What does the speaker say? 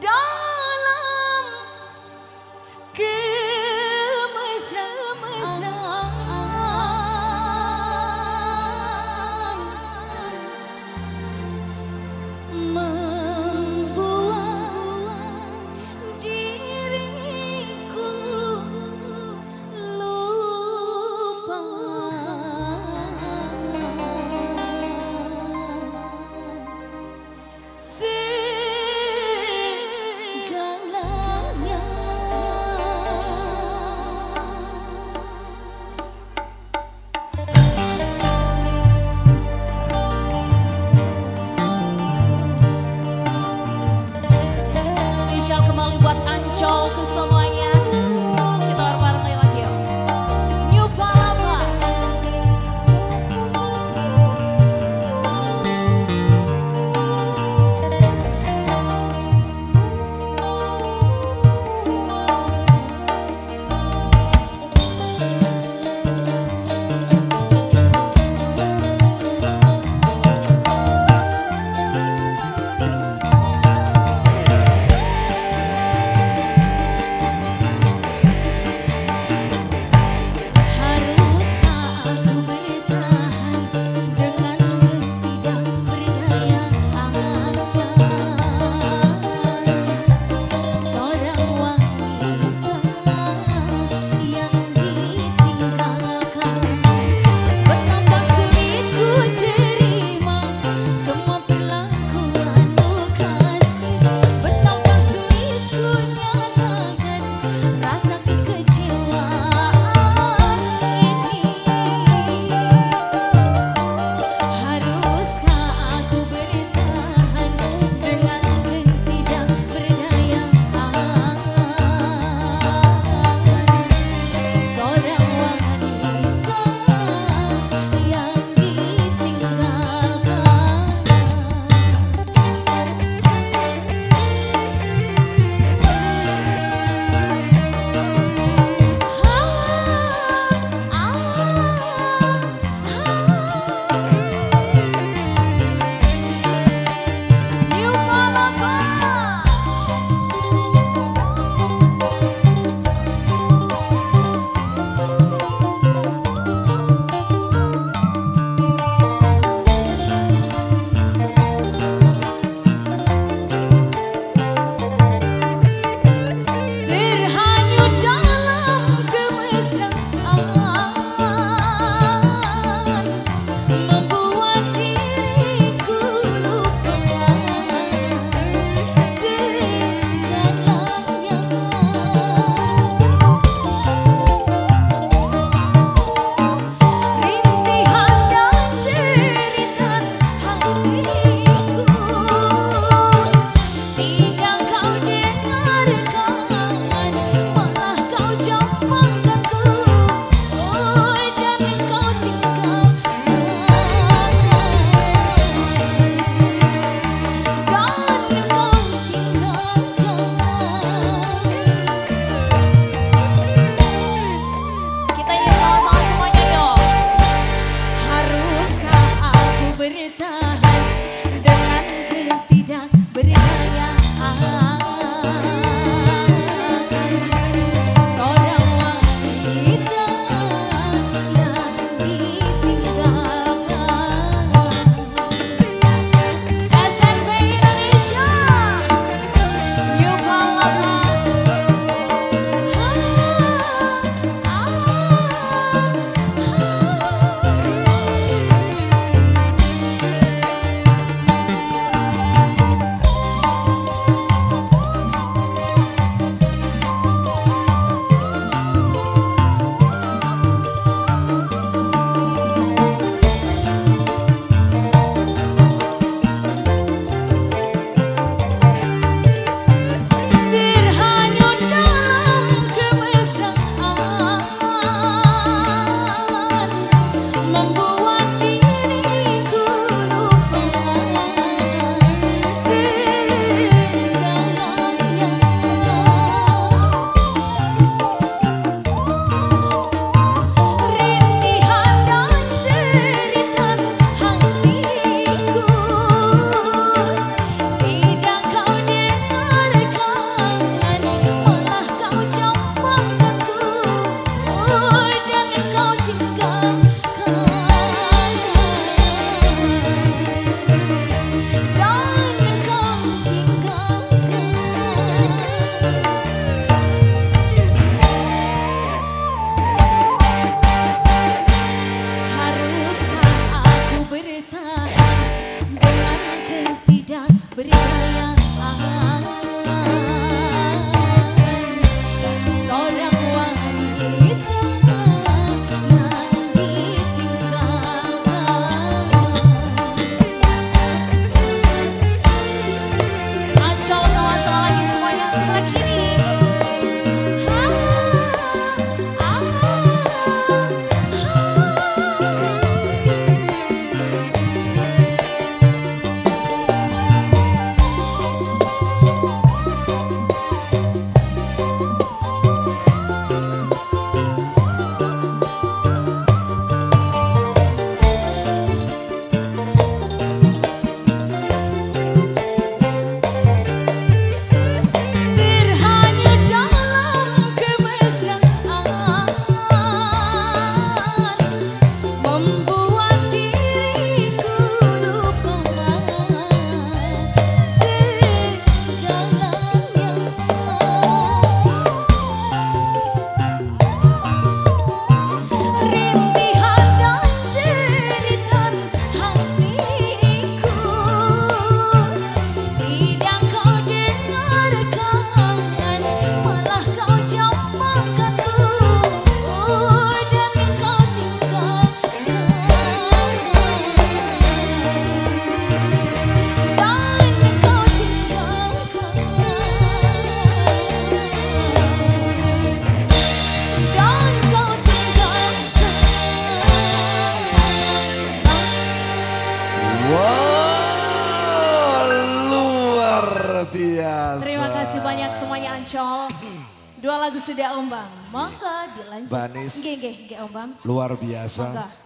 Done! Buat Ancol Wow, luar biasa. Terima kasih banyak semuanya Ancol. Dua lagu sudah ombang. Monggo dilanjut. Banis. Nggih, nggih, ombang. Luar biasa. Monggo.